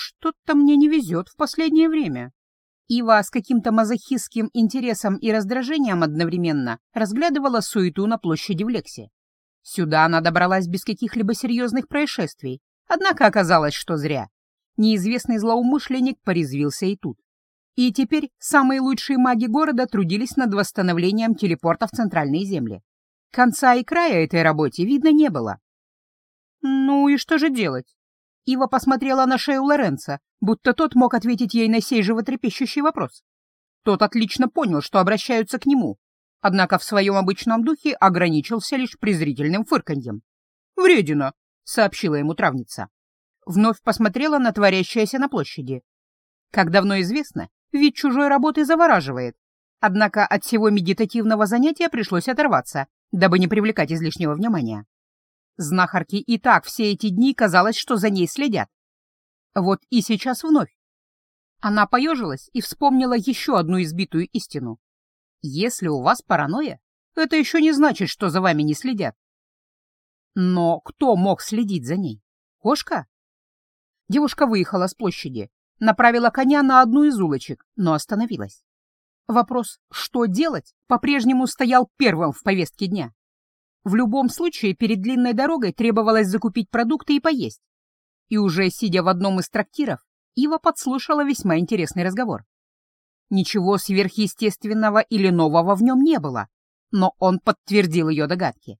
Что-то мне не везет в последнее время. Ива с каким-то мазохистским интересом и раздражением одновременно разглядывала суету на площади в Лексе. Сюда она добралась без каких-либо серьезных происшествий, однако оказалось, что зря. Неизвестный злоумышленник порезвился и тут. И теперь самые лучшие маги города трудились над восстановлением телепорта в центральные земли. Конца и края этой работе видно не было. Ну и что же делать? Ива посмотрела на шею Лоренца, будто тот мог ответить ей на сей животрепещущий вопрос. Тот отлично понял, что обращаются к нему, однако в своем обычном духе ограничился лишь презрительным фырканьем. «Вредина!» — сообщила ему травница. Вновь посмотрела на творящееся на площади. Как давно известно, вид чужой работы завораживает. Однако от всего медитативного занятия пришлось оторваться, дабы не привлекать излишнего внимания. Знахарке и так все эти дни казалось, что за ней следят. Вот и сейчас вновь. Она поежилась и вспомнила еще одну избитую истину. Если у вас паранойя, это еще не значит, что за вами не следят. Но кто мог следить за ней? Кошка? Девушка выехала с площади, направила коня на одну из улочек, но остановилась. Вопрос «что делать?» по-прежнему стоял первым в повестке дня. В любом случае, перед длинной дорогой требовалось закупить продукты и поесть. И уже сидя в одном из трактиров, Ива подслушала весьма интересный разговор. Ничего сверхъестественного или нового в нем не было, но он подтвердил ее догадки.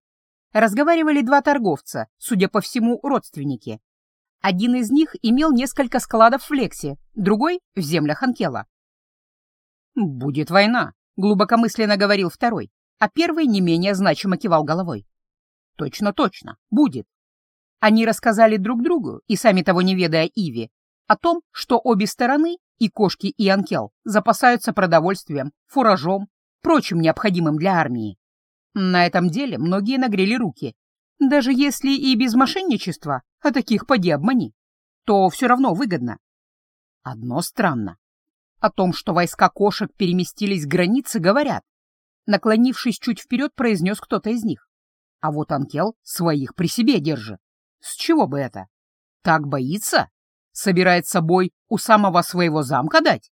Разговаривали два торговца, судя по всему, родственники. Один из них имел несколько складов в Лексе, другой — в землях Анкела. «Будет война», — глубокомысленно говорил второй а первый не менее значимо кивал головой. «Точно, точно, будет». Они рассказали друг другу, и сами того не ведая Иви, о том, что обе стороны, и кошки, и Анкел, запасаются продовольствием, фуражом, прочим необходимым для армии. На этом деле многие нагрели руки. Даже если и без мошенничества, а таких поди обмани, то все равно выгодно. Одно странно. О том, что войска кошек переместились к границе, говорят, Наклонившись чуть вперед, произнес кто-то из них. А вот Анкел своих при себе держит. С чего бы это? Так боится? Собирается бой у самого своего замка дать?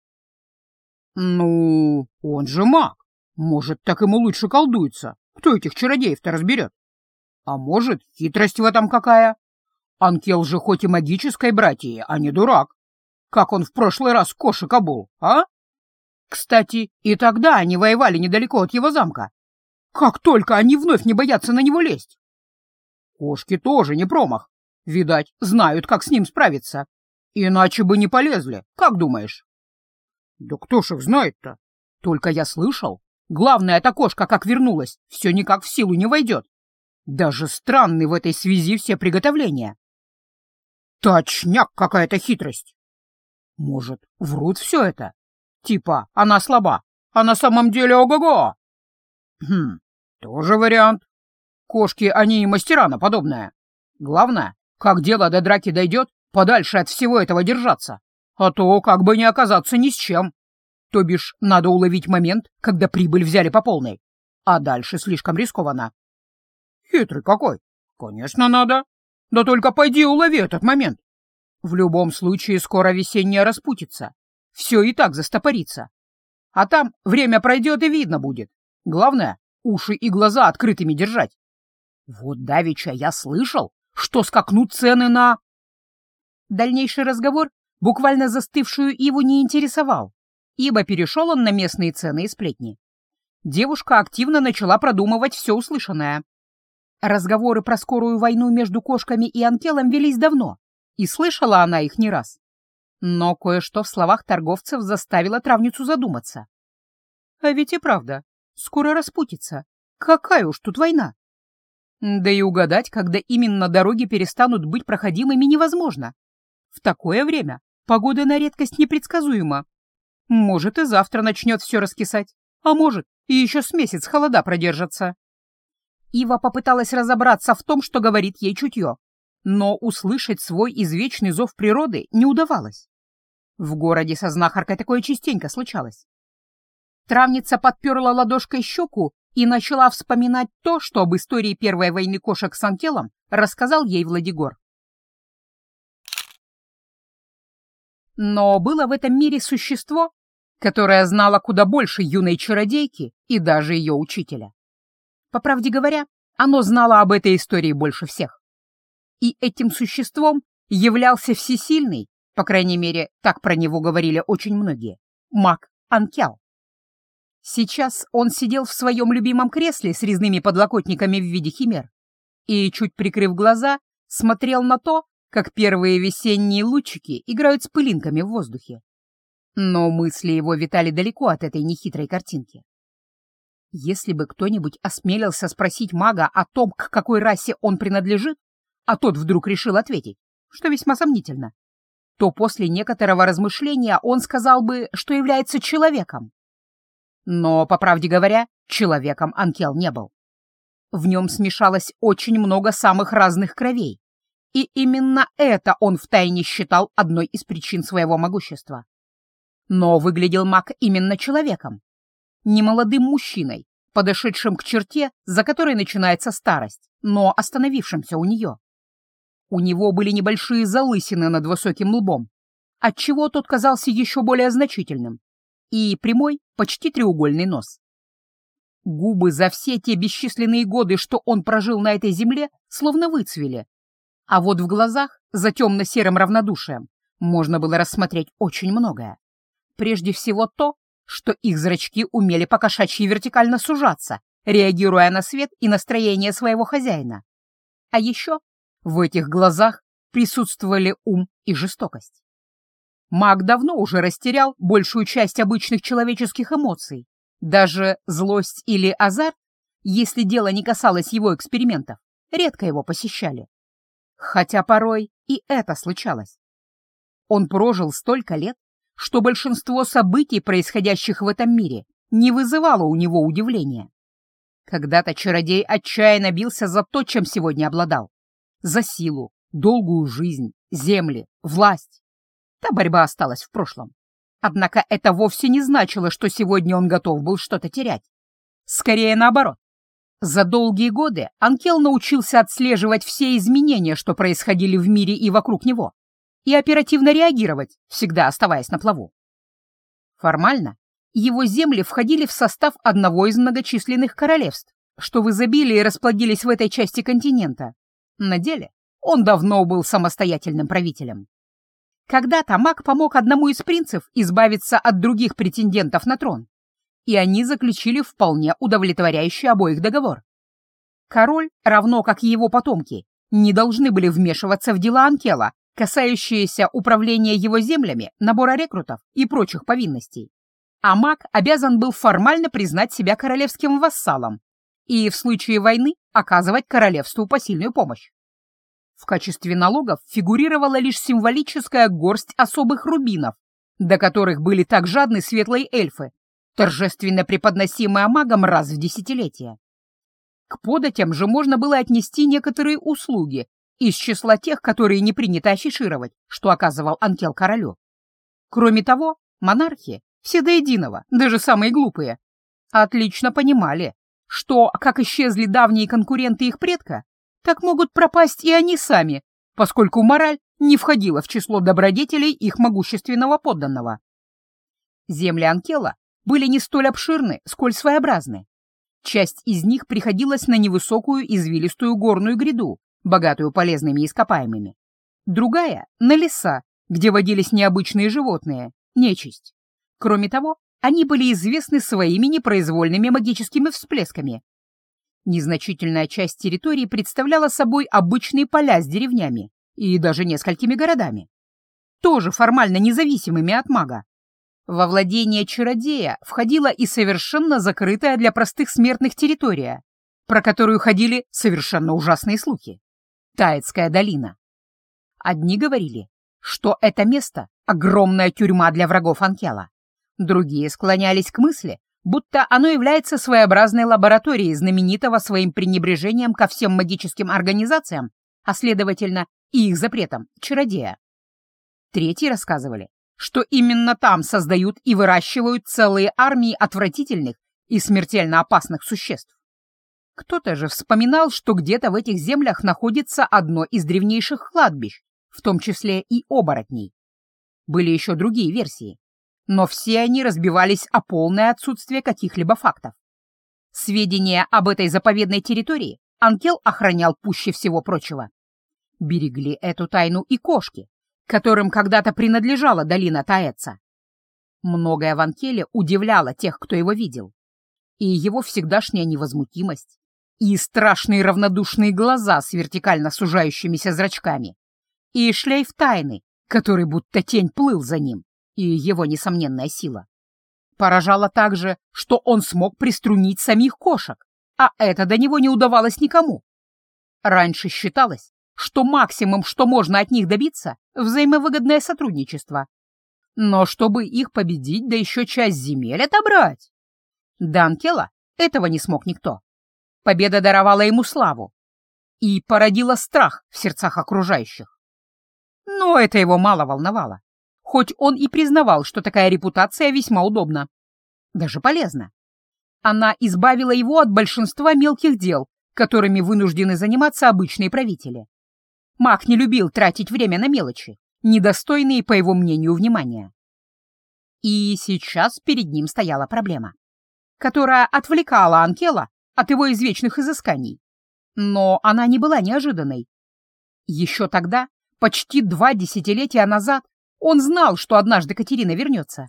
Ну, он же маг. Может, так ему лучше колдуется. Кто этих чародеев-то разберет? А может, хитрость в этом какая? Анкел же хоть и магической братья, а не дурак. Как он в прошлый раз кошек обул, а? Кстати, и тогда они воевали недалеко от его замка. Как только они вновь не боятся на него лезть. Кошки тоже не промах. Видать, знают, как с ним справиться. Иначе бы не полезли, как думаешь? Да кто ж их знает-то? Только я слышал. Главное, эта кошка, как вернулась, все никак в силу не войдет. Даже странны в этой связи все приготовления. Точняк какая-то хитрость. Может, врут все это? Типа, она слаба, а на самом деле ого-го. Хм, тоже вариант. Кошки, они и мастера на подобное. Главное, как дело до драки дойдет, подальше от всего этого держаться. А то как бы не оказаться ни с чем. То бишь, надо уловить момент, когда прибыль взяли по полной. А дальше слишком рискованно. Хитрый какой. Конечно, надо. Да только пойди улови этот момент. В любом случае скоро весенняя распутится все и так застопорится. А там время пройдет и видно будет. Главное, уши и глаза открытыми держать. Вот давеча я слышал, что скакнут цены на... Дальнейший разговор, буквально застывшую его, не интересовал, ибо перешел он на местные цены и сплетни. Девушка активно начала продумывать все услышанное. Разговоры про скорую войну между кошками и Анкелом велись давно, и слышала она их не раз. Но кое-что в словах торговцев заставило травницу задуматься. А ведь и правда, скоро распутится. Какая уж тут война? Да и угадать, когда именно дороги перестанут быть проходимыми, невозможно. В такое время погода на редкость непредсказуема. Может, и завтра начнет все раскисать, а может, и еще с месяц холода продержатся. Ива попыталась разобраться в том, что говорит ей чутье, но услышать свой извечный зов природы не удавалось. В городе со знахаркой такое частенько случалось. Травница подперла ладошкой щеку и начала вспоминать то, что об истории Первой войны кошек с Анкелом рассказал ей Владигор. Но было в этом мире существо, которое знало куда больше юной чародейки и даже ее учителя. По правде говоря, оно знало об этой истории больше всех. И этим существом являлся всесильный, по крайней мере, так про него говорили очень многие, маг Анкял. Сейчас он сидел в своем любимом кресле с резными подлокотниками в виде химер и, чуть прикрыв глаза, смотрел на то, как первые весенние лучики играют с пылинками в воздухе. Но мысли его витали далеко от этой нехитрой картинки. Если бы кто-нибудь осмелился спросить мага о том, к какой расе он принадлежит, а тот вдруг решил ответить, что весьма сомнительно, то после некоторого размышления он сказал бы, что является человеком. Но, по правде говоря, человеком Анкел не был. В нем смешалось очень много самых разных кровей, и именно это он втайне считал одной из причин своего могущества. Но выглядел маг именно человеком, немолодым мужчиной, подошедшим к черте, за которой начинается старость, но остановившимся у нее. У него были небольшие залысины над высоким лбом, отчего тот казался еще более значительным, и прямой, почти треугольный нос. Губы за все те бесчисленные годы, что он прожил на этой земле, словно выцвели, а вот в глазах, за темно-серым равнодушием, можно было рассмотреть очень многое. Прежде всего то, что их зрачки умели покошачьи вертикально сужаться, реагируя на свет и настроение своего хозяина. А еще в этих глазах присутствовали ум и жестокость. Маг давно уже растерял большую часть обычных человеческих эмоций, даже злость или азарт, если дело не касалось его экспериментов, редко его посещали. Хотя порой и это случалось. Он прожил столько лет, что большинство событий, происходящих в этом мире, не вызывало у него удивления. Когда-то чародей отчаянно бился за то, чем сегодня обладал. За силу, долгую жизнь, земли, власть. Та борьба осталась в прошлом. Однако это вовсе не значило, что сегодня он готов был что-то терять. Скорее наоборот. За долгие годы Анкел научился отслеживать все изменения, что происходили в мире и вокруг него и оперативно реагировать, всегда оставаясь на плаву. Формально его земли входили в состав одного из многочисленных королевств, что в изобилии расплодились в этой части континента. На деле он давно был самостоятельным правителем. Когда-то маг помог одному из принцев избавиться от других претендентов на трон, и они заключили вполне удовлетворяющий обоих договор. Король, равно как и его потомки, не должны были вмешиваться в дела Анкела касающиеся управления его землями, набора рекрутов и прочих повинностей. А маг обязан был формально признать себя королевским вассалом и в случае войны оказывать королевству посильную помощь. В качестве налогов фигурировала лишь символическая горсть особых рубинов, до которых были так жадны светлые эльфы, торжественно преподносимые магом раз в десятилетие. К податям же можно было отнести некоторые услуги, из числа тех, которые не принято афишировать, что оказывал Анкел королю. Кроме того, монархи, все до единого, даже самые глупые, отлично понимали, что, как исчезли давние конкуренты их предка, так могут пропасть и они сами, поскольку мораль не входила в число добродетелей их могущественного подданного. Земли Анкела были не столь обширны, сколь своеобразны. Часть из них приходилась на невысокую извилистую горную гряду, богатую полезными ископаемыми. Другая — на леса, где водились необычные животные, нечисть. Кроме того, они были известны своими непроизвольными магическими всплесками. Незначительная часть территории представляла собой обычные поля с деревнями и даже несколькими городами, тоже формально независимыми от мага. Во владение чародея входила и совершенно закрытая для простых смертных территория, про которую ходили совершенно ужасные слухи. Таецкая долина. Одни говорили, что это место — огромная тюрьма для врагов Анкела. Другие склонялись к мысли, будто оно является своеобразной лабораторией знаменитого своим пренебрежением ко всем магическим организациям, а следовательно и их запретам, чародея. Третьи рассказывали, что именно там создают и выращивают целые армии отвратительных и смертельно опасных существ. Кто-то же вспоминал, что где-то в этих землях находится одно из древнейших кладбищ, в том числе и оборотней. были еще другие версии, но все они разбивались о полное отсутствие каких-либо фактов. Сведения об этой заповедной территории Анкел охранял пуще всего прочего. Берегли эту тайну и кошки, которым когда-то принадлежала долина Таэца. Многое в Анкеле удивляло тех, кто его видел. И его всегдашняя невозмутимость, и страшные равнодушные глаза с вертикально сужающимися зрачками, и шлейф тайны, который будто тень плыл за ним, и его несомненная сила. Поражало также, что он смог приструнить самих кошек, а это до него не удавалось никому. Раньше считалось, что максимум, что можно от них добиться, взаимовыгодное сотрудничество. Но чтобы их победить, да еще часть земель отобрать. Данкела этого не смог никто. Победа даровала ему славу и породила страх в сердцах окружающих. Но это его мало волновало, хоть он и признавал, что такая репутация весьма удобна. Даже полезна. Она избавила его от большинства мелких дел, которыми вынуждены заниматься обычные правители. Маг не любил тратить время на мелочи, недостойные, по его мнению, внимания. И сейчас перед ним стояла проблема, которая отвлекала Анкела от его извечных изысканий. Но она не была неожиданной. Еще тогда, почти два десятилетия назад, он знал, что однажды Катерина вернется.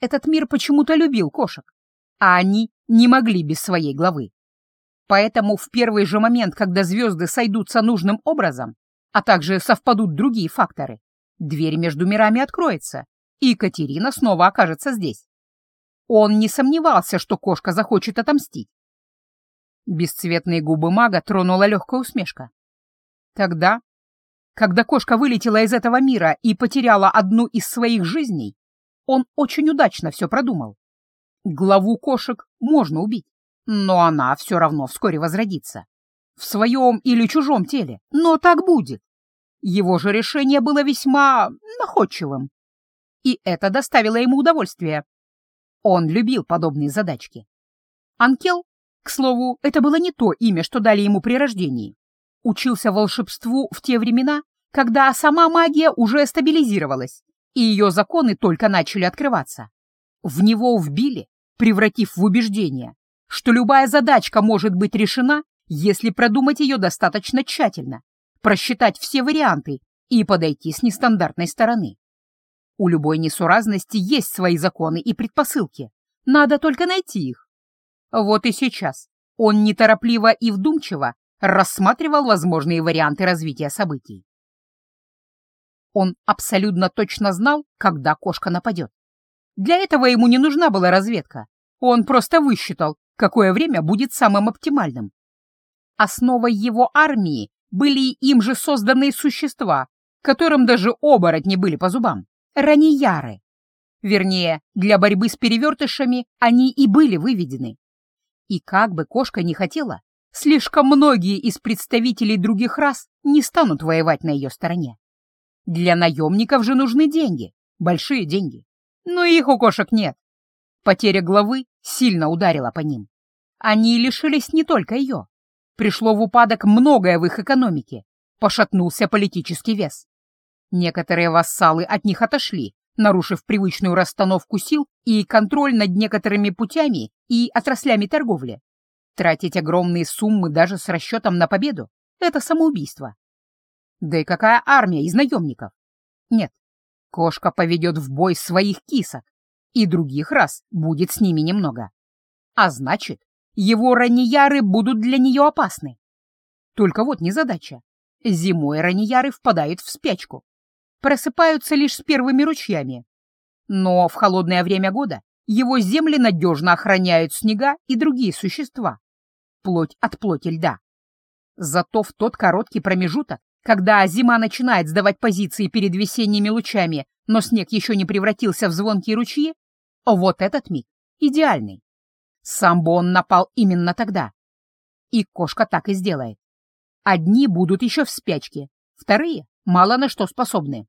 Этот мир почему-то любил кошек, а они не могли без своей главы. Поэтому в первый же момент, когда звезды сойдутся нужным образом, а также совпадут другие факторы, дверь между мирами откроется, и Екатерина снова окажется здесь. Он не сомневался, что кошка захочет отомстить. Бесцветные губы мага тронула легкая усмешка. Тогда, когда кошка вылетела из этого мира и потеряла одну из своих жизней, он очень удачно все продумал. Главу кошек можно убить, но она все равно вскоре возродится в своем или чужом теле, но так будет. Его же решение было весьма находчивым, и это доставило ему удовольствие. Он любил подобные задачки. Анкел, к слову, это было не то имя, что дали ему при рождении. Учился волшебству в те времена, когда сама магия уже стабилизировалась, и ее законы только начали открываться. В него вбили, превратив в убеждение, что любая задачка может быть решена если продумать ее достаточно тщательно, просчитать все варианты и подойти с нестандартной стороны. У любой несуразности есть свои законы и предпосылки, надо только найти их. Вот и сейчас он неторопливо и вдумчиво рассматривал возможные варианты развития событий. Он абсолютно точно знал, когда кошка нападет. Для этого ему не нужна была разведка. Он просто высчитал, какое время будет самым оптимальным. Основой его армии были им же созданные существа, которым даже оборотни были по зубам — раньяры. Вернее, для борьбы с перевертышами они и были выведены. И как бы кошка ни хотела, слишком многие из представителей других рас не станут воевать на ее стороне. Для наемников же нужны деньги, большие деньги. Но их у кошек нет. Потеря главы сильно ударила по ним. Они лишились не только ее, Пришло в упадок многое в их экономике, пошатнулся политический вес. Некоторые вассалы от них отошли, нарушив привычную расстановку сил и контроль над некоторыми путями и отраслями торговли. Тратить огромные суммы даже с расчетом на победу — это самоубийство. Да и какая армия из наемников? Нет, кошка поведет в бой своих кисок, и других раз будет с ними немного. А значит, его раньяры будут для нее опасны. Только вот незадача. Зимой раньяры впадают в спячку. Просыпаются лишь с первыми ручьями. Но в холодное время года его земли надежно охраняют снега и другие существа. Плоть от плоти льда. Зато в тот короткий промежуток, когда зима начинает сдавать позиции перед весенними лучами, но снег еще не превратился в звонкие ручьи, вот этот миг идеальный. Сам бы он напал именно тогда. И кошка так и сделает. Одни будут еще в спячке, вторые мало на что способны.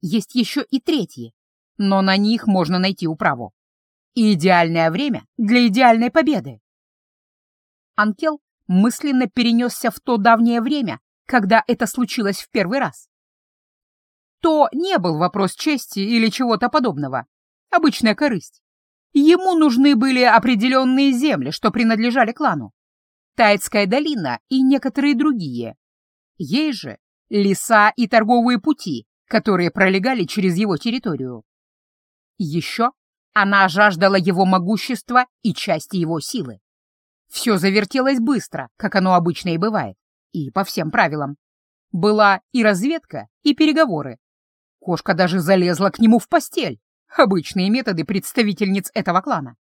Есть еще и третьи, но на них можно найти управу. И идеальное время для идеальной победы. Анкел мысленно перенесся в то давнее время, когда это случилось в первый раз. то не был вопрос чести или чего-то подобного. Обычная корысть. Ему нужны были определенные земли, что принадлежали клану. Тайцкая долина и некоторые другие. Ей же леса и торговые пути, которые пролегали через его территорию. Еще она жаждала его могущества и части его силы. Все завертелось быстро, как оно обычно и бывает, и по всем правилам. Была и разведка, и переговоры. Кошка даже залезла к нему в постель. Обычные методы представительниц этого клана.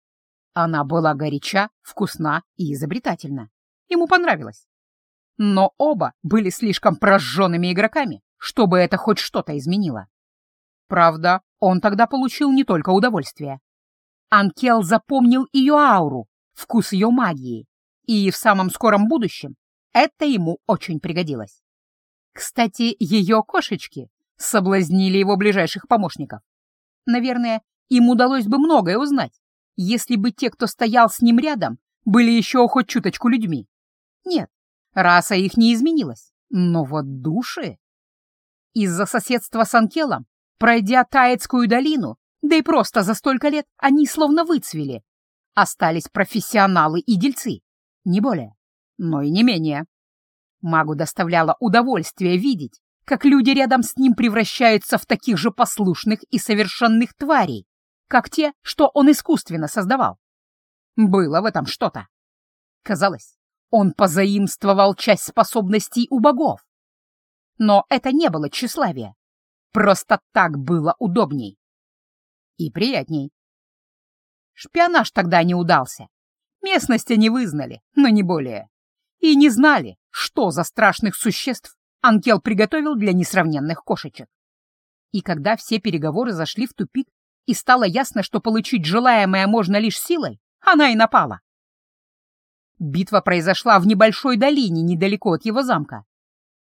Она была горяча, вкусна и изобретательна. Ему понравилось. Но оба были слишком прожженными игроками, чтобы это хоть что-то изменило. Правда, он тогда получил не только удовольствие. Анкел запомнил ее ауру, вкус ее магии, и в самом скором будущем это ему очень пригодилось. Кстати, ее кошечки соблазнили его ближайших помощников. Наверное, им удалось бы многое узнать, если бы те, кто стоял с ним рядом, были еще хоть чуточку людьми. Нет, раса их не изменилась, но вот души... Из-за соседства с Анкелом, пройдя Таецкую долину, да и просто за столько лет они словно выцвели. Остались профессионалы и дельцы, не более, но и не менее. Магу доставляло удовольствие видеть, как люди рядом с ним превращаются в таких же послушных и совершенных тварей, как те, что он искусственно создавал. Было в этом что-то. Казалось, он позаимствовал часть способностей у богов. Но это не было тщеславие. Просто так было удобней. И приятней. Шпионаж тогда не удался. Местности не вызнали, но не более. И не знали, что за страшных существ Анкел приготовил для несравненных кошечек. И когда все переговоры зашли в тупик, и стало ясно, что получить желаемое можно лишь силой, она и напала. Битва произошла в небольшой долине недалеко от его замка.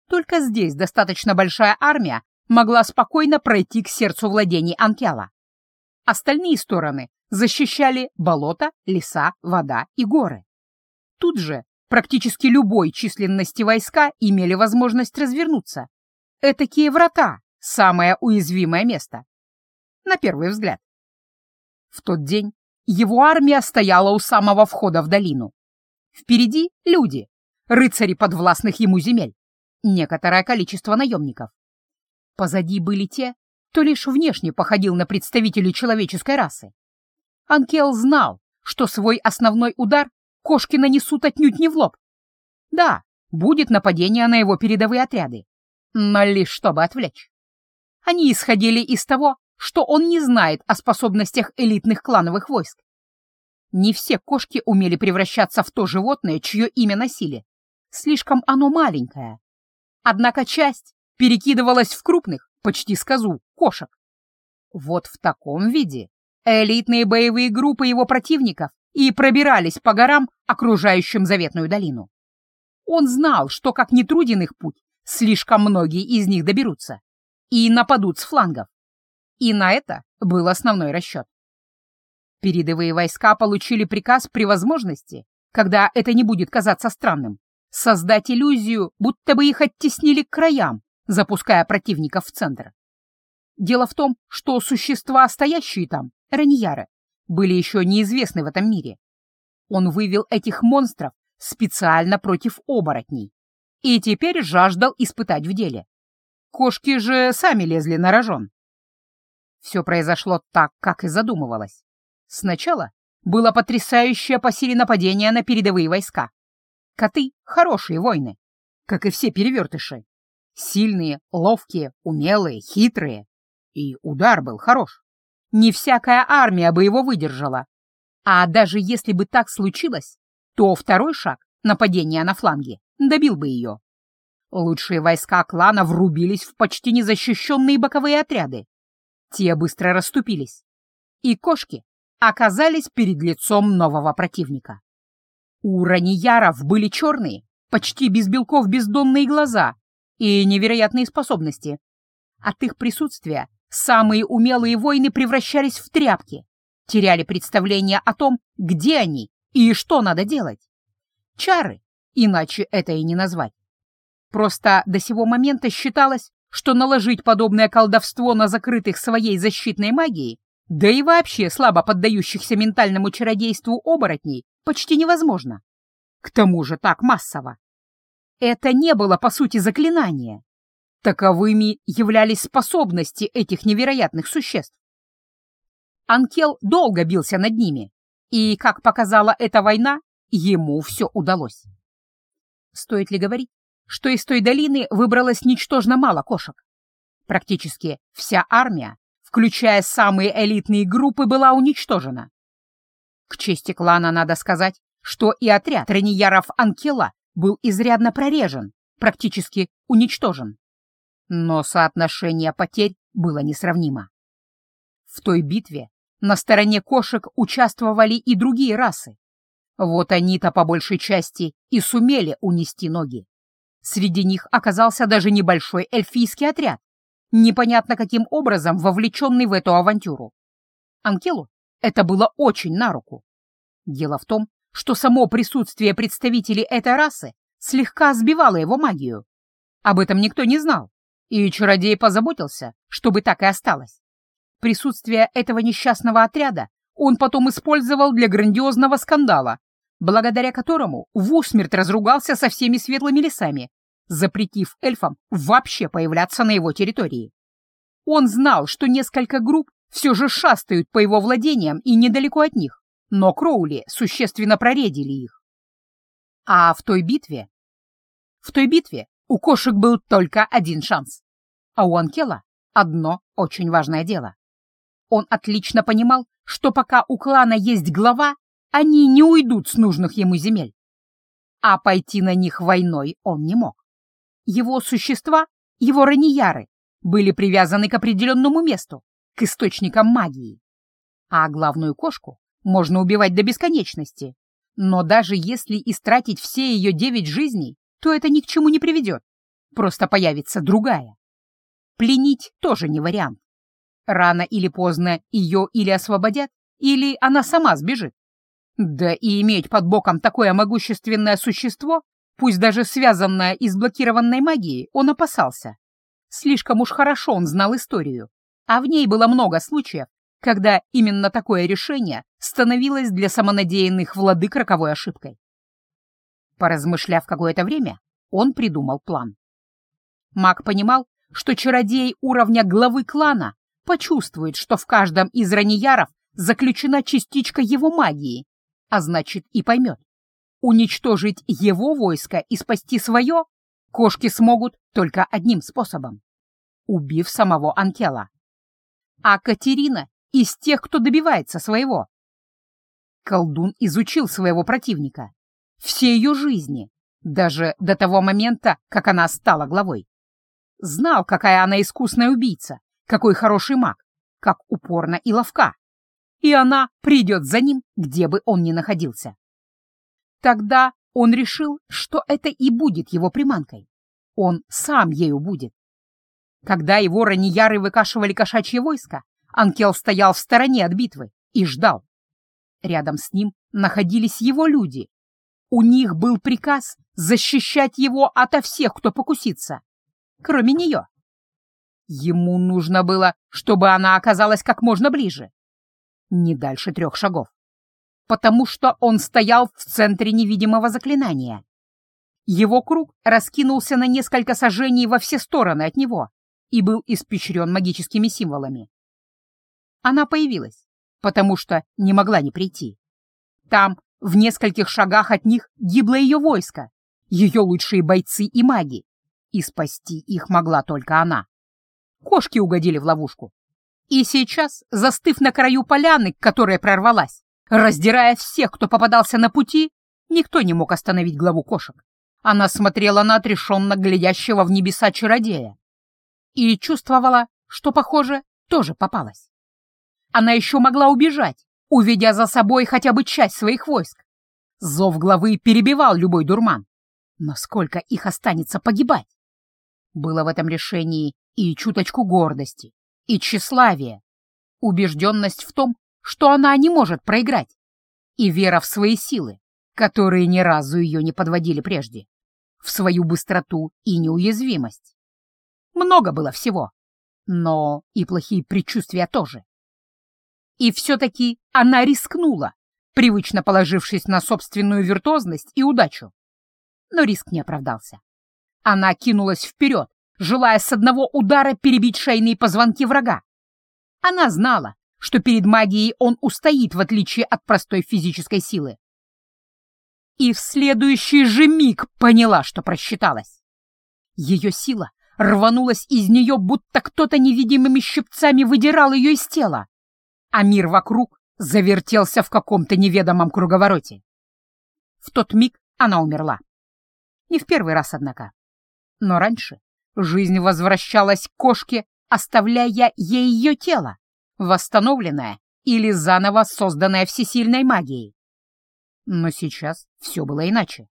Только здесь достаточно большая армия могла спокойно пройти к сердцу владений Анкела. Остальные стороны защищали болото, леса, вода и горы. Тут же практически любой численности войска имели возможность развернуться. Этакие врата — самое уязвимое место. На первый взгляд. В тот день его армия стояла у самого входа в долину. Впереди люди, рыцари подвластных ему земель, некоторое количество наемников. Позади были те, кто лишь внешне походил на представителей человеческой расы. Анкел знал, что свой основной удар кошки нанесут отнюдь не в лоб. Да, будет нападение на его передовые отряды, но лишь чтобы отвлечь. Они исходили из того, что он не знает о способностях элитных клановых войск. Не все кошки умели превращаться в то животное, чье имя носили. Слишком оно маленькое. Однако часть перекидывалась в крупных, почти сказу, кошек. Вот в таком виде элитные боевые группы его противников и пробирались по горам, окружающим заветную долину. Он знал, что, как не труден их путь, слишком многие из них доберутся и нападут с флангов. И на это был основной расчет. Передовые войска получили приказ при возможности, когда это не будет казаться странным, создать иллюзию, будто бы их оттеснили к краям, запуская противников в центр. Дело в том, что существа, стоящие там, Раньяры, были еще неизвестны в этом мире. Он вывел этих монстров специально против оборотней и теперь жаждал испытать в деле. Кошки же сами лезли на рожон. Все произошло так, как и задумывалось. Сначала было потрясающее по силе нападение на передовые войска. Коты — хорошие воины, как и все перевертыши. Сильные, ловкие, умелые, хитрые. И удар был хорош. Не всякая армия бы его выдержала. А даже если бы так случилось, то второй шаг, нападение на фланге, добил бы ее. Лучшие войска клана врубились в почти незащищенные боковые отряды. Те быстро расступились. И кошки оказались перед лицом нового противника. У раньяров были черные, почти без белков бездонные глаза и невероятные способности. От их присутствия самые умелые воины превращались в тряпки, теряли представление о том, где они и что надо делать. Чары, иначе это и не назвать. Просто до сего момента считалось, что наложить подобное колдовство на закрытых своей защитной магией, да и вообще слабо поддающихся ментальному чародейству оборотней, почти невозможно. К тому же так массово. Это не было, по сути, заклинание. Таковыми являлись способности этих невероятных существ. Анкел долго бился над ними, и, как показала эта война, ему все удалось. Стоит ли говорить, что из той долины выбралось ничтожно мало кошек? Практически вся армия, включая самые элитные группы, была уничтожена. К чести клана надо сказать, что и отряд тренияров Анкела был изрядно прорежен, практически уничтожен. Но соотношение потерь было несравнимо. В той битве на стороне кошек участвовали и другие расы. Вот они-то по большей части и сумели унести ноги. Среди них оказался даже небольшой эльфийский отряд, непонятно каким образом вовлеченный в эту авантюру. Анкелу это было очень на руку. Дело в том, что само присутствие представителей этой расы слегка сбивало его магию. Об этом никто не знал, и чародей позаботился, чтобы так и осталось. Присутствие этого несчастного отряда он потом использовал для грандиозного скандала, благодаря которому в усмерть разругался со всеми светлыми лесами, запретив эльфам вообще появляться на его территории. Он знал, что несколько групп все же шастают по его владениям и недалеко от них, но Кроули существенно проредили их. А в той битве... В той битве у кошек был только один шанс, а у Анкела одно очень важное дело. Он отлично понимал, что пока у клана есть глава, они не уйдут с нужных ему земель. А пойти на них войной он не мог. Его существа, его ранияры, были привязаны к определенному месту, к источникам магии. А главную кошку можно убивать до бесконечности. Но даже если истратить все ее девять жизней, то это ни к чему не приведет. Просто появится другая. Пленить тоже не вариант. Рано или поздно ее или освободят, или она сама сбежит. Да и иметь под боком такое могущественное существо, пусть даже связанное и с блокированной магией, он опасался. Слишком уж хорошо он знал историю, а в ней было много случаев, когда именно такое решение становилось для самонадеянных владык роковой ошибкой. Поразмышляв какое-то время, он придумал план. Маг понимал, что чародей уровня главы клана почувствует, что в каждом из раньяров заключена частичка его магии, а значит и поймет. Уничтожить его войско и спасти свое кошки смогут только одним способом — убив самого Анкела. А Катерина из тех, кто добивается своего. Колдун изучил своего противника, все ее жизни, даже до того момента, как она стала главой. Знал, какая она искусная убийца, какой хороший маг, как упорно и ловка. И она придет за ним, где бы он ни находился. Тогда он решил, что это и будет его приманкой. Он сам ею будет. Когда его раньяры выкашивали кошачье войско, Анкел стоял в стороне от битвы и ждал. Рядом с ним находились его люди. У них был приказ защищать его ото всех, кто покусится, кроме нее. Ему нужно было, чтобы она оказалась как можно ближе. Не дальше трех шагов. Потому что он стоял в центре невидимого заклинания. Его круг раскинулся на несколько сажений во все стороны от него и был испещрен магическими символами. Она появилась, потому что не могла не прийти. Там, в нескольких шагах от них, гибло ее войско, ее лучшие бойцы и маги, и спасти их могла только она. Кошки угодили в ловушку. И сейчас, застыв на краю поляны, которая прорвалась, раздирая всех, кто попадался на пути, никто не мог остановить главу кошек. Она смотрела на отрешенно глядящего в небеса чародея и чувствовала, что, похоже, тоже попалась. Она еще могла убежать, уведя за собой хотя бы часть своих войск. Зов главы перебивал любой дурман. Но сколько их останется погибать? Было в этом решении и чуточку гордости, и тщеславия, убежденность в том, что она не может проиграть, и вера в свои силы, которые ни разу ее не подводили прежде, в свою быстроту и неуязвимость. Много было всего. Но и плохие предчувствия тоже. И все-таки она рискнула, привычно положившись на собственную виртуозность и удачу. Но риск не оправдался. Она кинулась вперед, желая с одного удара перебить шейные позвонки врага. Она знала, что перед магией он устоит, в отличие от простой физической силы. И в следующий же миг поняла, что просчиталась. Ее сила рванулась из нее, будто кто-то невидимыми щипцами выдирал ее из тела, а мир вокруг завертелся в каком-то неведомом круговороте. В тот миг она умерла. Не в первый раз, однако. Но раньше жизнь возвращалась к кошке, оставляя ей ее тело, восстановленное или заново созданное всесильной магией. Но сейчас все было иначе,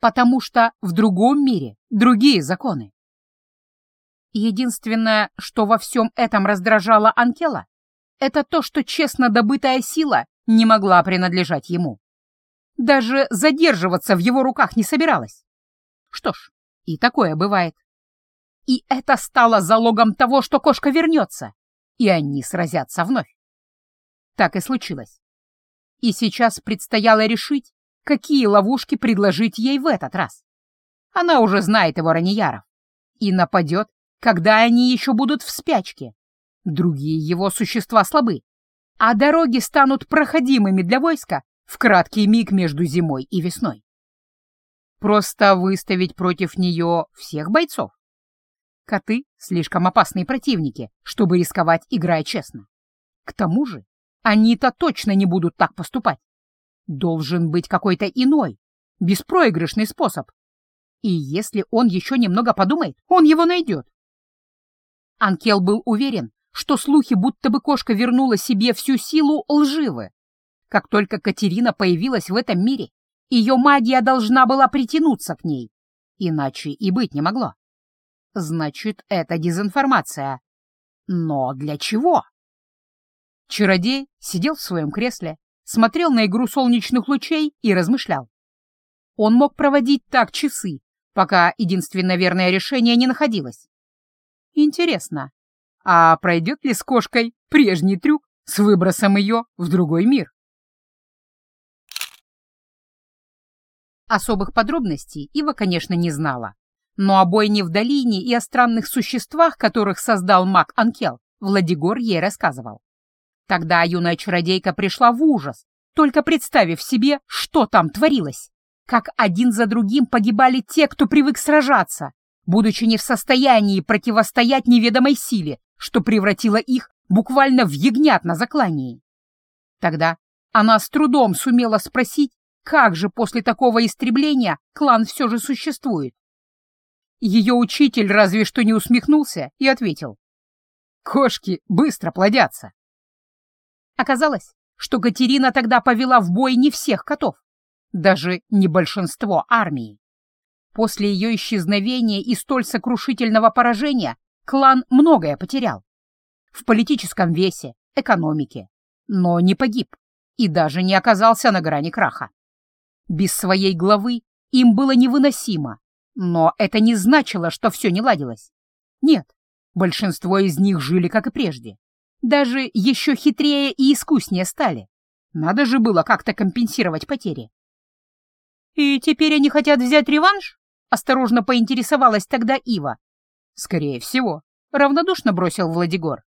потому что в другом мире другие законы. Единственное, что во всем этом раздражало Анкела, это то, что честно добытая сила не могла принадлежать ему. Даже задерживаться в его руках не собиралась. Что ж, и такое бывает. И это стало залогом того, что кошка вернется, и они сразятся вновь. Так и случилось. И сейчас предстояло решить, какие ловушки предложить ей в этот раз. Она уже знает его Раньяров и нападет, когда они еще будут в спячке. Другие его существа слабы, а дороги станут проходимыми для войска в краткий миг между зимой и весной. Просто выставить против нее всех бойцов? Коты — слишком опасные противники, чтобы рисковать, играя честно. К тому же они-то точно не будут так поступать. Должен быть какой-то иной, беспроигрышный способ. И если он еще немного подумает, он его найдет. Анкел был уверен, что слухи, будто бы кошка вернула себе всю силу, лживы. Как только Катерина появилась в этом мире, ее магия должна была притянуться к ней. Иначе и быть не могло. Значит, это дезинформация. Но для чего? Чародей сидел в своем кресле, смотрел на игру солнечных лучей и размышлял. Он мог проводить так часы, пока единственное верное решение не находилось. Интересно, а пройдет ли с кошкой прежний трюк с выбросом ее в другой мир? Особых подробностей Ива, конечно, не знала. Но о бойне в долине и о странных существах, которых создал маг Анкел, Владигор ей рассказывал. Тогда юная чародейка пришла в ужас, только представив себе, что там творилось. Как один за другим погибали те, кто привык сражаться, будучи не в состоянии противостоять неведомой силе, что превратило их буквально в ягнят на заклании. Тогда она с трудом сумела спросить, как же после такого истребления клан все же существует. Ее учитель разве что не усмехнулся и ответил. «Кошки быстро плодятся». Оказалось, что Катерина тогда повела в бой не всех котов, даже не большинство армии. После ее исчезновения и столь сокрушительного поражения клан многое потерял. В политическом весе, экономике, но не погиб и даже не оказался на грани краха. Без своей главы им было невыносимо, но это не значило, что все не ладилось. Нет, большинство из них жили, как и прежде. Даже еще хитрее и искуснее стали. Надо же было как-то компенсировать потери. «И теперь они хотят взять реванш?» — осторожно поинтересовалась тогда Ива. «Скорее всего», — равнодушно бросил Владигор.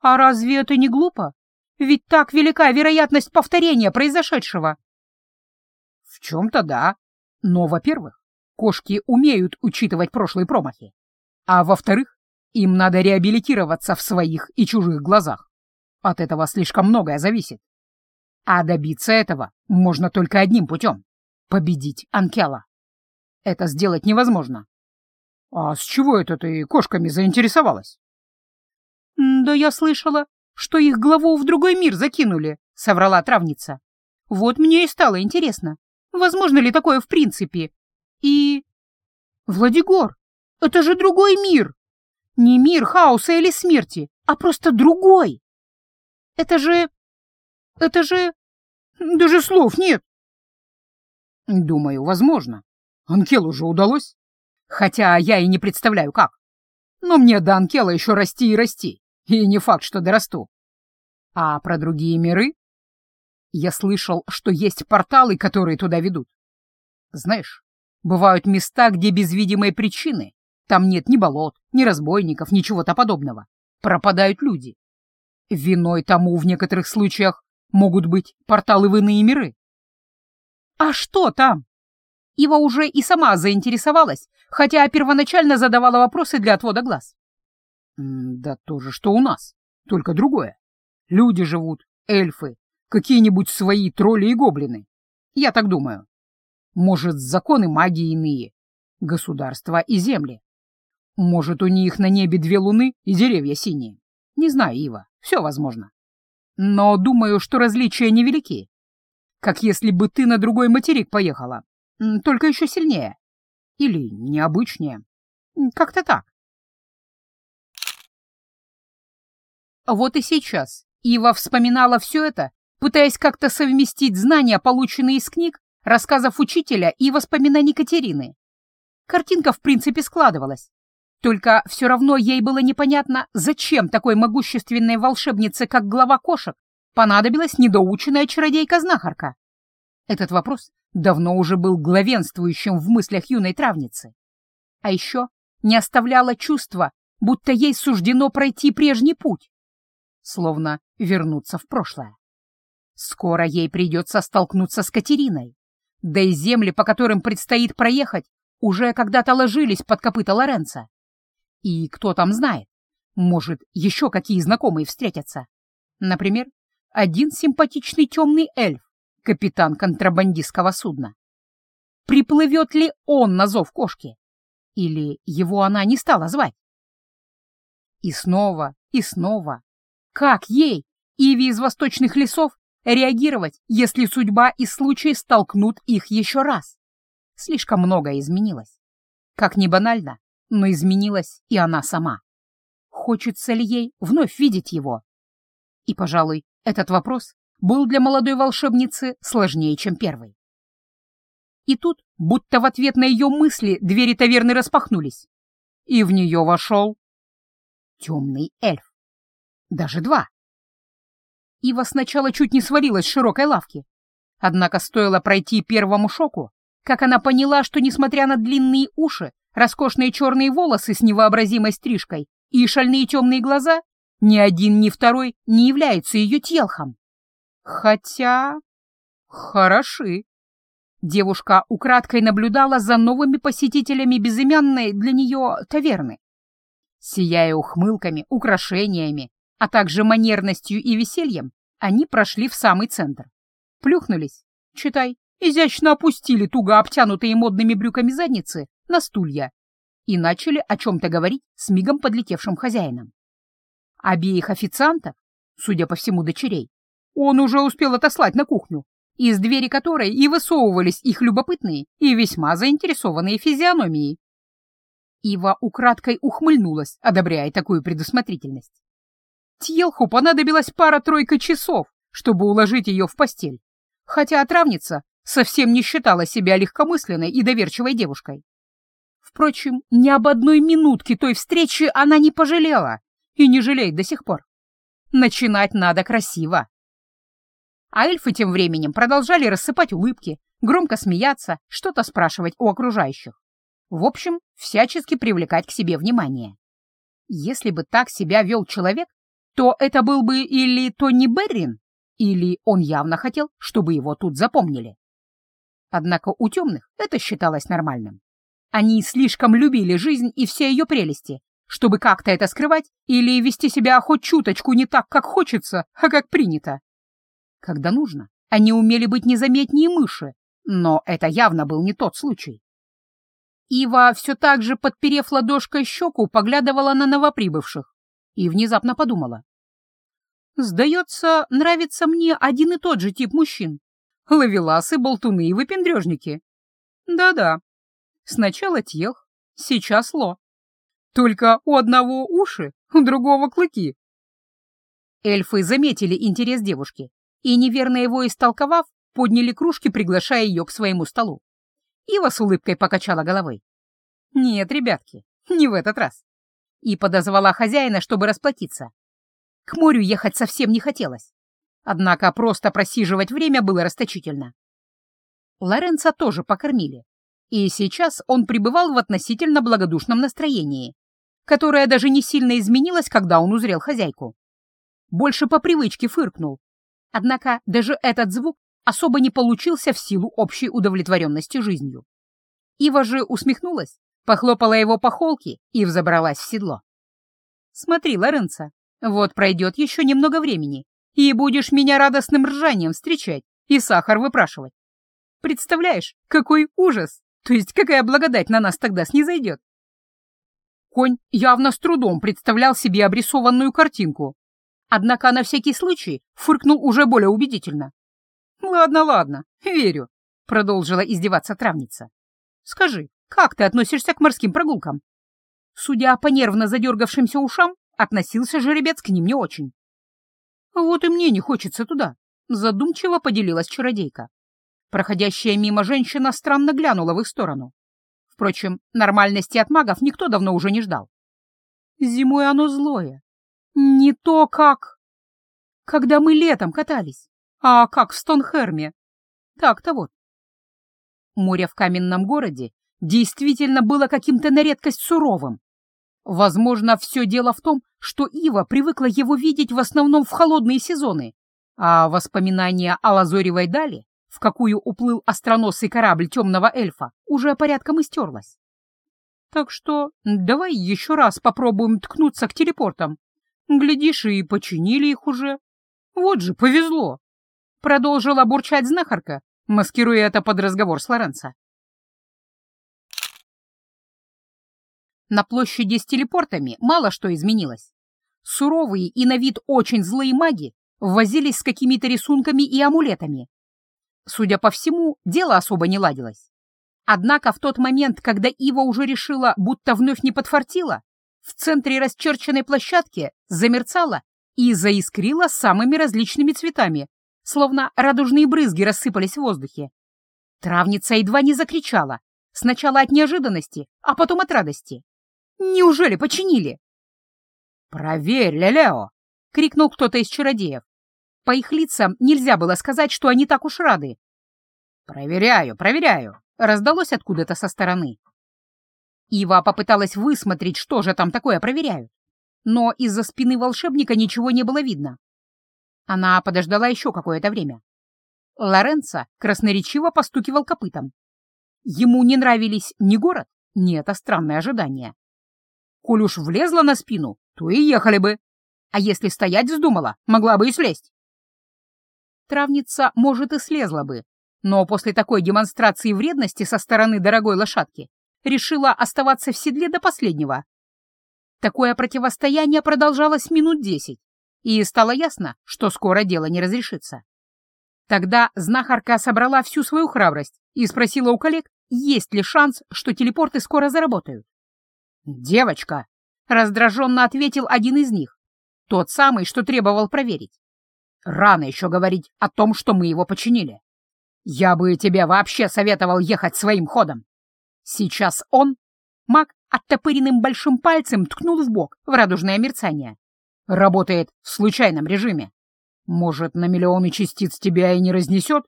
«А разве это не глупо? Ведь так велика вероятность повторения произошедшего». «В чем-то да. Но, во-первых, кошки умеют учитывать прошлые промахи. А во-вторых, им надо реабилитироваться в своих и чужих глазах. От этого слишком многое зависит. А добиться этого можно только одним путем — победить Анкела. Это сделать невозможно. А с чего это ты кошками заинтересовалась? Да я слышала, что их главу в другой мир закинули, — соврала травница. Вот мне и стало интересно, возможно ли такое в принципе. И... Владигор, это же другой мир! Не мир хаоса или смерти, а просто другой! Это же... Это же... Даже слов нет. Думаю, возможно. Анкелу уже удалось. Хотя я и не представляю, как. Но мне до Анкела еще расти и расти, и не факт, что дорасту. А про другие миры? Я слышал, что есть порталы, которые туда ведут. Знаешь, бывают места, где без видимой причины, там нет ни болот, ни разбойников, ничего-то подобного, пропадают люди. Виной тому в некоторых случаях могут быть порталы в иные миры. А что там? Ива уже и сама заинтересовалась, хотя первоначально задавала вопросы для отвода глаз. «Да то же, что у нас, только другое. Люди живут, эльфы, какие-нибудь свои тролли и гоблины. Я так думаю. Может, законы магии иные, государства и земли. Может, у них на небе две луны и деревья синие. Не знаю, Ива, все возможно. Но думаю, что различия невелики. Как если бы ты на другой материк поехала, только еще сильнее. Или необычнее. Как-то так. Вот и сейчас Ива вспоминала все это, пытаясь как-то совместить знания, полученные из книг, рассказов учителя и воспоминаний Катерины. Картинка в принципе складывалась. Только все равно ей было непонятно, зачем такой могущественной волшебнице, как глава кошек, понадобилась недоученная чародейка-знахарка. Этот вопрос давно уже был главенствующим в мыслях юной травницы. А еще не оставляло чувства, будто ей суждено пройти прежний путь, словно вернуться в прошлое. Скоро ей придется столкнуться с Катериной, да и земли, по которым предстоит проехать, уже когда-то ложились под копыта Лоренца. И кто там знает, может, еще какие знакомые встретятся. Например, один симпатичный темный эльф, капитан контрабандистского судна. Приплывет ли он на зов кошки? Или его она не стала звать? И снова, и снова. Как ей, Иви из восточных лесов, реагировать, если судьба и случай столкнут их еще раз? Слишком многое изменилось. Как ни банально, но изменилась и она сама. Хочется ли ей вновь видеть его? И, пожалуй, этот вопрос был для молодой волшебницы сложнее, чем первый. И тут, будто в ответ на ее мысли, двери таверны распахнулись, и в нее вошел темный эльф. Даже два. Ива сначала чуть не свалилась с широкой лавки. Однако стоило пройти первому шоку, как она поняла, что, несмотря на длинные уши, роскошные черные волосы с невообразимой стрижкой и шальные темные глаза, ни один, ни второй не являются ее телхом. Хотя... хороши. Девушка украдкой наблюдала за новыми посетителями безымянной для нее таверны. Сияя ухмылками, украшениями, а также манерностью и весельем, они прошли в самый центр. Плюхнулись, читай, изящно опустили туго обтянутые модными брюками задницы на стулья и начали о чем-то говорить с мигом подлетевшим хозяином. Обеих официантов, судя по всему дочерей, он уже успел отослать на кухню, из двери которой и высовывались их любопытные и весьма заинтересованные физиономии. Ива украдкой ухмыльнулась, одобряя такую предусмотрительность. Тьелху понадобилась пара-тройка часов, чтобы уложить ее в постель, хотя отравница совсем не считала себя легкомысленной и доверчивой девушкой. Впрочем, ни об одной минутке той встречи она не пожалела и не жалеет до сих пор. Начинать надо красиво. А эльфы тем временем продолжали рассыпать улыбки, громко смеяться, что-то спрашивать у окружающих. В общем, всячески привлекать к себе внимание. Если бы так себя вел человек, то это был бы или Тони Беррин, или он явно хотел, чтобы его тут запомнили. Однако у темных это считалось нормальным. Они слишком любили жизнь и все ее прелести, чтобы как-то это скрывать или вести себя хоть чуточку не так, как хочется, а как принято. Когда нужно, они умели быть незаметнее мыши, но это явно был не тот случай. Ива, все так же подперев ладошкой щеку, поглядывала на новоприбывших и внезапно подумала. «Сдается, нравится мне один и тот же тип мужчин. Ловеласы, болтуны и выпендрежники. Да-да. Сначала тех, сейчас ло. Только у одного уши, у другого клыки». Эльфы заметили интерес девушки и, неверно его истолковав, подняли кружки, приглашая ее к своему столу. Ива с улыбкой покачала головой. «Нет, ребятки, не в этот раз. и подозвала хозяина, чтобы расплатиться. К морю ехать совсем не хотелось. Однако просто просиживать время было расточительно. Лоренца тоже покормили, и сейчас он пребывал в относительно благодушном настроении, которое даже не сильно изменилось, когда он узрел хозяйку. Больше по привычке фыркнул. Однако даже этот звук особо не получился в силу общей удовлетворенности жизнью. Ива же усмехнулась, похлопала его по холке и взобралась в седло. «Смотри, Лоренцо, вот пройдет еще немного времени, и будешь меня радостным ржанием встречать и сахар выпрашивать. Представляешь, какой ужас! То есть какая благодать на нас тогда снизойдет?» Конь явно с трудом представлял себе обрисованную картинку, однако на всякий случай фыркнул уже более убедительно. «Ладно, ладно, верю», — продолжила издеваться травница. «Скажи, как ты относишься к морским прогулкам?» Судя по нервно задергавшимся ушам, относился жеребец к ним не очень. «Вот и мне не хочется туда», — задумчиво поделилась чародейка. Проходящая мимо женщина странно глянула в их сторону. Впрочем, нормальности от магов никто давно уже не ждал. Зимой оно злое. Не то, как... Когда мы летом катались, а как в Стонхерме. Так-то вот. Море в каменном городе действительно было каким-то на редкость суровым. Возможно, все дело в том, что Ива привыкла его видеть в основном в холодные сезоны, а воспоминания о Лазоревой дали, в какую уплыл остроносый корабль темного эльфа, уже порядком истерлась. Так что давай еще раз попробуем ткнуться к телепортам. Глядишь, и починили их уже. Вот же, повезло. Продолжила бурчать знахарка, маскируя это под разговор с Лоренцо. На площади с телепортами мало что изменилось. Суровые и на вид очень злые маги возились с какими-то рисунками и амулетами. Судя по всему, дело особо не ладилось. Однако в тот момент, когда Ива уже решила, будто вновь не подфартила, в центре расчерченной площадки замерцала и заискрила самыми различными цветами, словно радужные брызги рассыпались в воздухе. Травница едва не закричала, сначала от неожиданности, а потом от радости. Неужели починили? «Проверь, Лелео!» — крикнул кто-то из чародеев. По их лицам нельзя было сказать, что они так уж рады. «Проверяю, проверяю!» — раздалось откуда-то со стороны. Ива попыталась высмотреть, что же там такое проверяют, но из-за спины волшебника ничего не было видно. Она подождала еще какое-то время. Лоренцо красноречиво постукивал копытом. Ему не нравились ни город, ни это странное ожидание. Коль уж влезла на спину, то и ехали бы. А если стоять вздумала, могла бы и слезть. Травница, может, и слезла бы, но после такой демонстрации вредности со стороны дорогой лошадки решила оставаться в седле до последнего. Такое противостояние продолжалось минут десять, и стало ясно, что скоро дело не разрешится. Тогда знахарка собрала всю свою храбрость и спросила у коллег, есть ли шанс, что телепорты скоро заработают. «Девочка!» — раздраженно ответил один из них, тот самый, что требовал проверить. «Рано еще говорить о том, что мы его починили. Я бы тебе вообще советовал ехать своим ходом. Сейчас он...» Маг оттопыренным большим пальцем ткнул в бок в радужное мерцание. «Работает в случайном режиме. Может, на миллионы частиц тебя и не разнесет,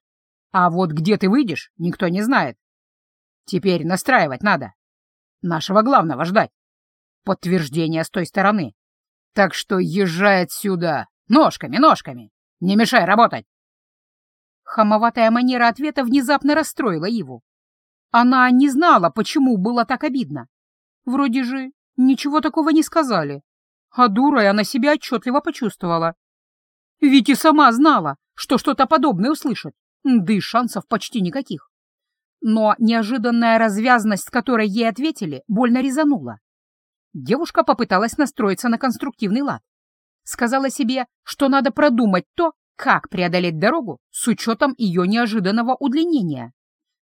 а вот где ты выйдешь, никто не знает. Теперь настраивать надо. Нашего главного ждать. Подтверждение с той стороны. Так что езжай отсюда. Ножками, ножками. Не мешай работать. Хамоватая манера ответа внезапно расстроила его. Она не знала, почему было так обидно. Вроде же ничего такого не сказали. А дурой она себя отчетливо почувствовала. Ведь и сама знала, что что-то подобное услышит, да и шансов почти никаких. Но неожиданная развязность, с которой ей ответили, больно резанула. Девушка попыталась настроиться на конструктивный лад. Сказала себе, что надо продумать то, как преодолеть дорогу с учетом ее неожиданного удлинения.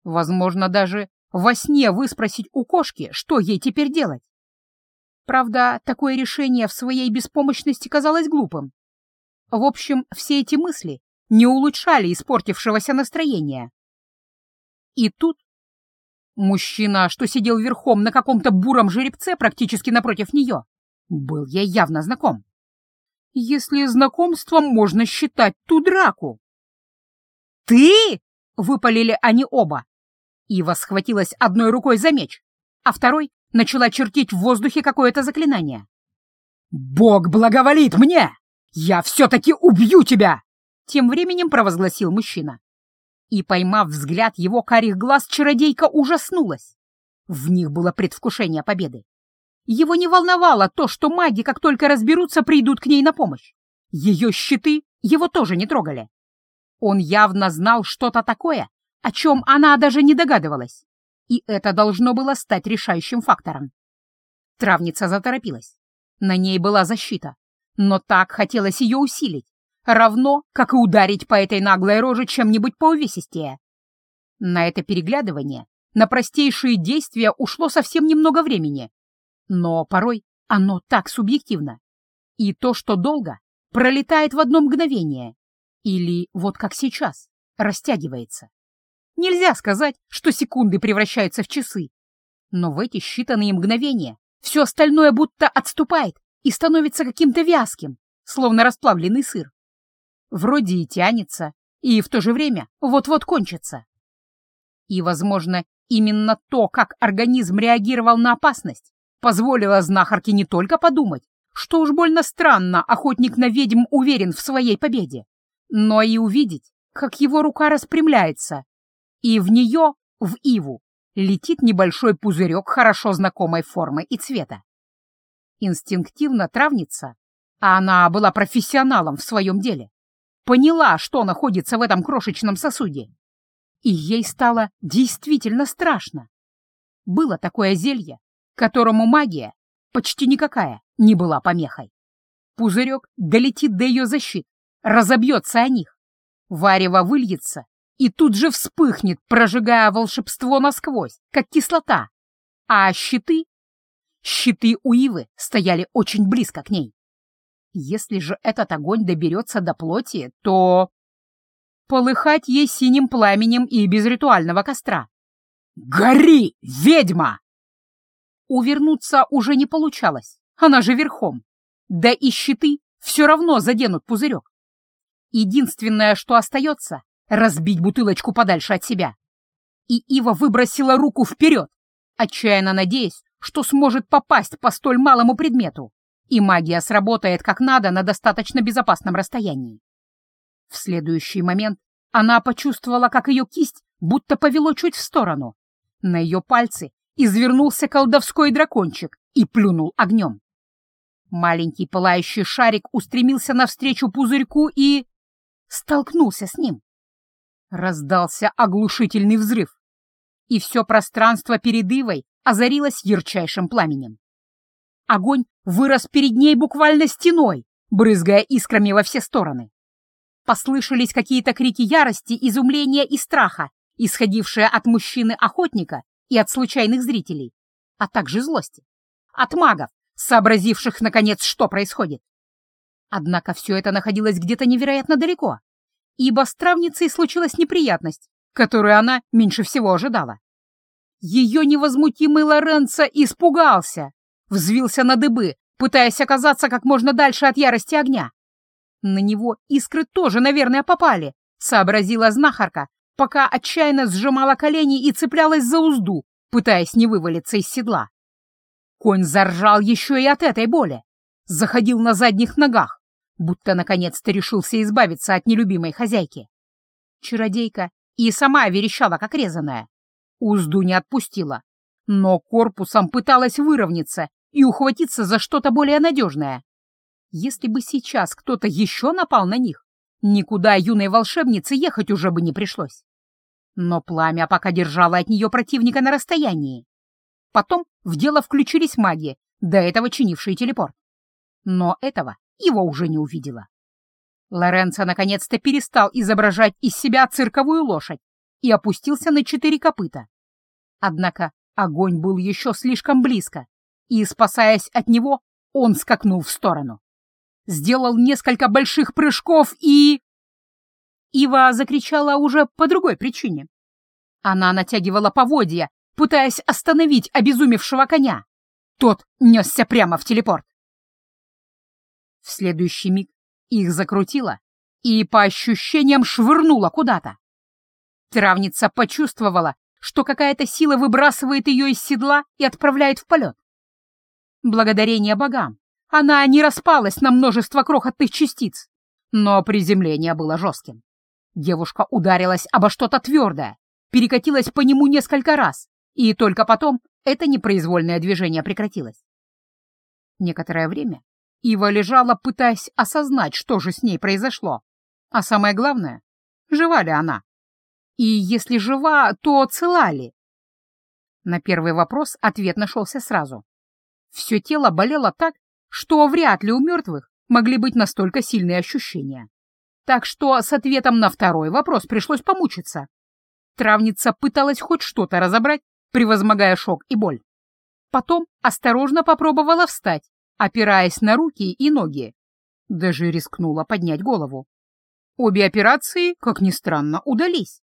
Возможно, даже во сне выспросить у кошки, что ей теперь делать. Правда, такое решение в своей беспомощности казалось глупым. В общем, все эти мысли не улучшали испортившегося настроения. И тут мужчина, что сидел верхом на каком-то буром жеребце практически напротив нее, был ей явно знаком. Если знакомством можно считать ту драку. «Ты!» — выпалили они оба. Ива схватилась одной рукой за меч, а второй начала чертить в воздухе какое-то заклинание. «Бог благоволит мне! Я все-таки убью тебя!» Тем временем провозгласил мужчина. И, поймав взгляд его карих глаз, чародейка ужаснулась. В них было предвкушение победы. Его не волновало то, что маги, как только разберутся, придут к ней на помощь. Ее щиты его тоже не трогали. Он явно знал что-то такое, о чем она даже не догадывалась. И это должно было стать решающим фактором. Травница заторопилась. На ней была защита, но так хотелось ее усилить, равно, как и ударить по этой наглой роже чем-нибудь поувесистее. На это переглядывание, на простейшие действия ушло совсем немного времени, но порой оно так субъективно. И то, что долго, пролетает в одно мгновение. Или, вот как сейчас, растягивается. Нельзя сказать, что секунды превращаются в часы. Но в эти считанные мгновения все остальное будто отступает и становится каким-то вязким, словно расплавленный сыр. Вроде и тянется, и в то же время вот-вот кончится. И, возможно, именно то, как организм реагировал на опасность, позволило знахарке не только подумать, что уж больно странно охотник на ведьм уверен в своей победе, но и увидеть, как его рука распрямляется, и в нее, в Иву, летит небольшой пузырек хорошо знакомой формы и цвета. Инстинктивно травница, а она была профессионалом в своем деле, поняла, что находится в этом крошечном сосуде, и ей стало действительно страшно. Было такое зелье, которому магия, почти никакая, не была помехой. Пузырек долетит до ее защит, разобьется о них. Варево выльется и тут же вспыхнет, прожигая волшебство насквозь, как кислота. А щиты? Щиты у Ивы стояли очень близко к ней. Если же этот огонь доберется до плоти, то... Полыхать ей синим пламенем и без ритуального костра. «Гори, ведьма!» Увернуться уже не получалось, она же верхом. Да и щиты все равно заденут пузырек. Единственное, что остается — разбить бутылочку подальше от себя. И Ива выбросила руку вперед, отчаянно надеясь, что сможет попасть по столь малому предмету, и магия сработает как надо на достаточно безопасном расстоянии. В следующий момент она почувствовала, как ее кисть будто повело чуть в сторону. На ее пальцы извернулся колдовской дракончик и плюнул огнем. Маленький пылающий шарик устремился навстречу пузырьку и... столкнулся с ним. Раздался оглушительный взрыв, и все пространство перед Ивой озарилось ярчайшим пламенем. Огонь вырос перед ней буквально стеной, брызгая искрами во все стороны. Послышались какие-то крики ярости, изумления и страха, исходившие от мужчины-охотника и от случайных зрителей, а также злости. От магов, сообразивших, наконец, что происходит. Однако все это находилось где-то невероятно далеко, ибо с травницей случилась неприятность, которую она меньше всего ожидала. Ее невозмутимый Лоренцо испугался, взвился на дыбы, пытаясь оказаться как можно дальше от ярости огня. На него искры тоже, наверное, попали, сообразила знахарка, пока отчаянно сжимала колени и цеплялась за узду, пытаясь не вывалиться из седла. Конь заржал еще и от этой боли, заходил на задних ногах, будто наконец-то решился избавиться от нелюбимой хозяйки. Чародейка и сама верещала, как резаная. Узду не отпустила, но корпусом пыталась выровняться и ухватиться за что-то более надежное. Если бы сейчас кто-то еще напал на них, Никуда юной волшебнице ехать уже бы не пришлось. Но пламя пока держало от нее противника на расстоянии. Потом в дело включились маги, до этого чинившие телепорт. Но этого его уже не увидела. Лоренцо наконец-то перестал изображать из себя цирковую лошадь и опустился на четыре копыта. Однако огонь был еще слишком близко, и, спасаясь от него, он скакнул в сторону сделал несколько больших прыжков и... Ива закричала уже по другой причине. Она натягивала поводья, пытаясь остановить обезумевшего коня. Тот несся прямо в телепорт. В следующий миг их закрутило и, по ощущениям, швырнуло куда-то. Травница почувствовала, что какая-то сила выбрасывает ее из седла и отправляет в полет. Благодарение богам, она не распалась на множество крохотных частиц, но приземление было жестким. Девушка ударилась обо что-то твердое, перекатилась по нему несколько раз, и только потом это непроизвольное движение прекратилось. Некоторое время Ива лежала, пытаясь осознать, что же с ней произошло. А самое главное, жива ли она? И если жива, то цела ли? На первый вопрос ответ нашелся сразу. Все тело болело так, что вряд ли у мертвых могли быть настолько сильные ощущения. Так что с ответом на второй вопрос пришлось помучиться. Травница пыталась хоть что-то разобрать, превозмогая шок и боль. Потом осторожно попробовала встать, опираясь на руки и ноги. Даже рискнула поднять голову. Обе операции, как ни странно, удались.